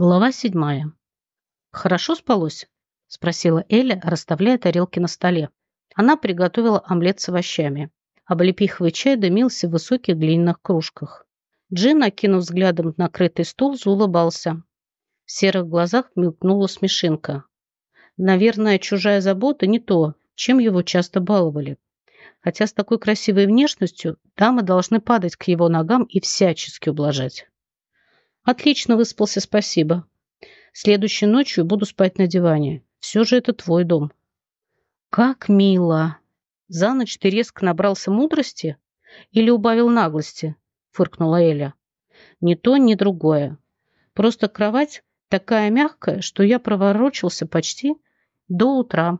Глава седьмая. «Хорошо спалось?» – спросила Эля, расставляя тарелки на столе. Она приготовила омлет с овощами. Облепиховый чай дымился в высоких глиняных кружках. Джин, окинув взглядом накрытый стол, заулыбался. В серых глазах мелькнула смешинка. Наверное, чужая забота не то, чем его часто баловали. Хотя с такой красивой внешностью дамы должны падать к его ногам и всячески ублажать. Отлично выспался, спасибо. Следующей ночью буду спать на диване. Все же это твой дом. Как мило. За ночь ты резко набрался мудрости или убавил наглости? Фыркнула Эля. Ни то, ни другое. Просто кровать такая мягкая, что я проворочился почти до утра.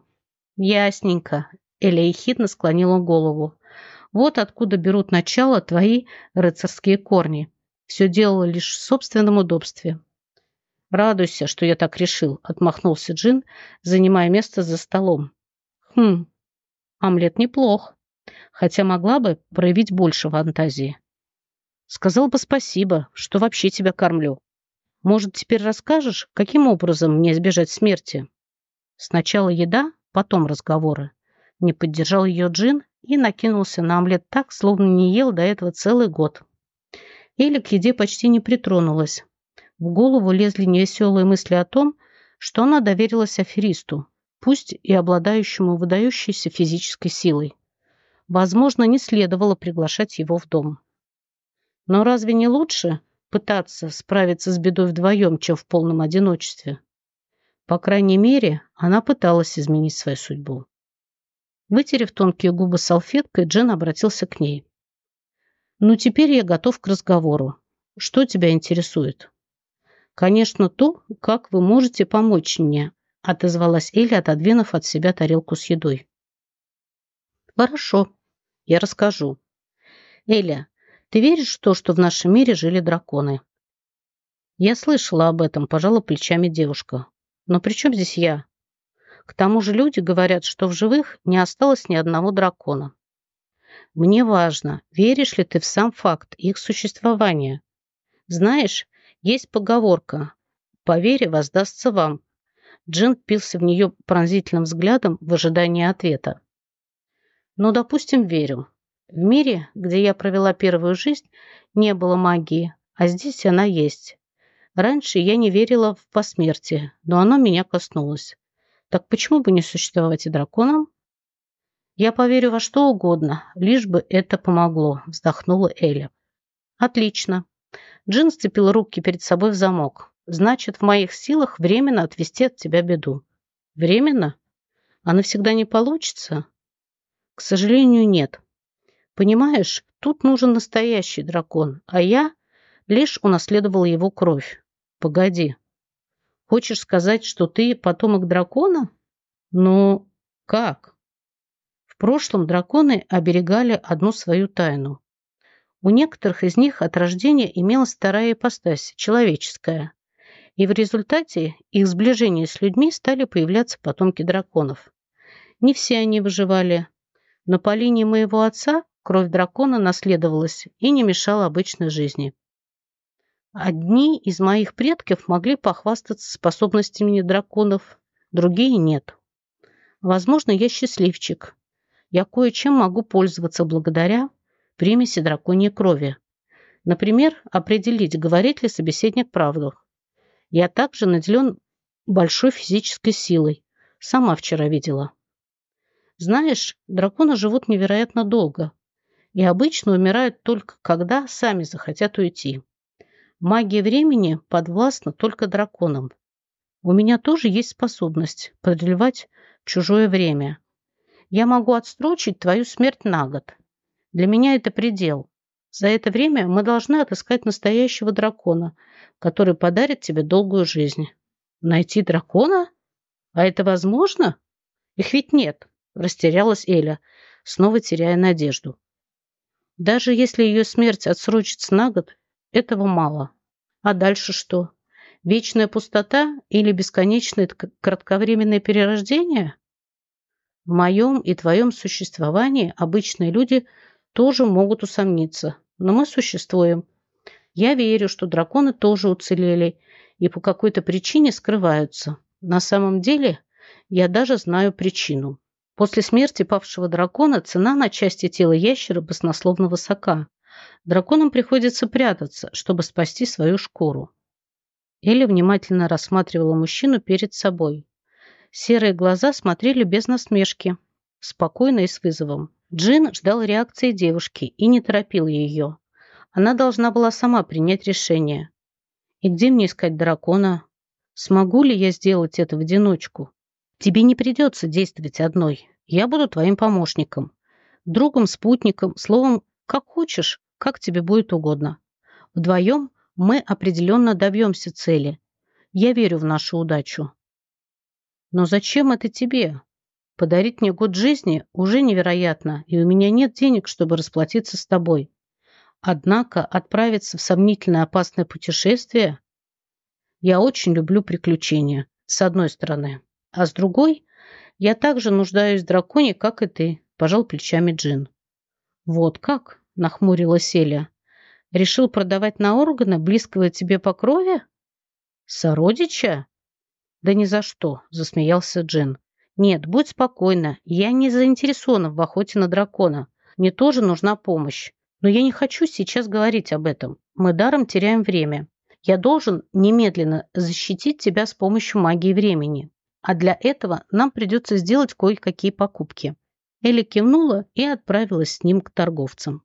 Ясненько. Эля ехидно склонила голову. Вот откуда берут начало твои рыцарские корни. Все делала лишь в собственном удобстве. «Радуйся, что я так решил», — отмахнулся Джин, занимая место за столом. «Хм, омлет неплох, хотя могла бы проявить больше фантазии. Сказал бы спасибо, что вообще тебя кормлю. Может, теперь расскажешь, каким образом мне избежать смерти? Сначала еда, потом разговоры. Не поддержал ее Джин и накинулся на омлет так, словно не ел до этого целый год. Эля к еде почти не притронулась. В голову лезли невеселые мысли о том, что она доверилась аферисту, пусть и обладающему выдающейся физической силой. Возможно, не следовало приглашать его в дом. Но разве не лучше пытаться справиться с бедой вдвоем, чем в полном одиночестве? По крайней мере, она пыталась изменить свою судьбу. Вытерев тонкие губы салфеткой, Джен обратился к ней. Ну, теперь я готов к разговору. Что тебя интересует? Конечно, то, как вы можете помочь мне, отозвалась Эля, отодвинув от себя тарелку с едой. Хорошо, я расскажу. Эля, ты веришь в то, что в нашем мире жили драконы? Я слышала об этом, пожала плечами девушка. Но при чем здесь я? К тому же люди говорят, что в живых не осталось ни одного дракона. Мне важно, веришь ли ты в сам факт их существования. Знаешь, есть поговорка «По вере воздастся вам». Джин впился в нее пронзительным взглядом в ожидании ответа. Ну, допустим, верю. В мире, где я провела первую жизнь, не было магии, а здесь она есть. Раньше я не верила в посмертие, но оно меня коснулось. Так почему бы не существовать и драконам? «Я поверю во что угодно, лишь бы это помогло», – вздохнула Эля. «Отлично». Джин сцепил руки перед собой в замок. «Значит, в моих силах временно отвести от тебя беду». «Временно? А навсегда не получится?» «К сожалению, нет. Понимаешь, тут нужен настоящий дракон, а я лишь унаследовал его кровь. Погоди. Хочешь сказать, что ты потомок дракона? Ну, как?» Прошлом драконы оберегали одну свою тайну. У некоторых из них от рождения имелась вторая ипостась, человеческая. И в результате их сближения с людьми стали появляться потомки драконов. Не все они выживали, но по линии моего отца кровь дракона наследовалась и не мешала обычной жизни. Одни из моих предков могли похвастаться способностями драконов, другие нет. Возможно, я счастливчик, я кое-чем могу пользоваться благодаря примеси драконьей крови. Например, определить, говорит ли собеседник правду. Я также наделен большой физической силой. Сама вчера видела. Знаешь, драконы живут невероятно долго и обычно умирают только когда сами захотят уйти. Магия времени подвластна только драконам. У меня тоже есть способность продлевать чужое время. Я могу отстрочить твою смерть на год. Для меня это предел. За это время мы должны отыскать настоящего дракона, который подарит тебе долгую жизнь. Найти дракона? А это возможно? Их ведь нет, растерялась Эля, снова теряя надежду. Даже если ее смерть отсрочится на год, этого мало. А дальше что? Вечная пустота или бесконечное кратковременное перерождение? В моем и твоем существовании обычные люди тоже могут усомниться, но мы существуем. Я верю, что драконы тоже уцелели и по какой-то причине скрываются. На самом деле, я даже знаю причину. После смерти павшего дракона цена на части тела ящера баснословно высока. Драконам приходится прятаться, чтобы спасти свою шкуру. Элли внимательно рассматривала мужчину перед собой. Серые глаза смотрели без насмешки, спокойно и с вызовом. Джин ждал реакции девушки и не торопил ее. Она должна была сама принять решение. И где мне искать дракона? Смогу ли я сделать это в одиночку? Тебе не придется действовать одной. Я буду твоим помощником. Другом, спутником, словом, как хочешь, как тебе будет угодно. Вдвоем мы определенно добьемся цели. Я верю в нашу удачу. Но зачем это тебе? Подарить мне год жизни уже невероятно, и у меня нет денег, чтобы расплатиться с тобой. Однако отправиться в сомнительно опасное путешествие... Я очень люблю приключения, с одной стороны. А с другой, я также нуждаюсь в драконе, как и ты, пожал плечами Джин. Вот как? Нахмурилась Селия. Решил продавать на органы близкого тебе по крови? Сородича? Да ни за что, засмеялся Джин. Нет, будь спокойна, я не заинтересована в охоте на дракона. Мне тоже нужна помощь. Но я не хочу сейчас говорить об этом. Мы даром теряем время. Я должен немедленно защитить тебя с помощью магии времени. А для этого нам придется сделать кое-какие покупки. Элли кивнула и отправилась с ним к торговцам.